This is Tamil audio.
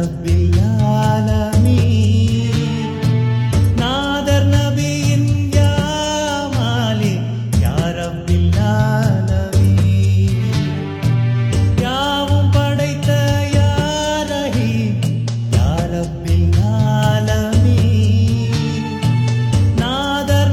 رب العالمين نادر نبي يا مالك يا رب العالمين யாவும் படைத்த யா ரஹீம் யா رب العالمين نادر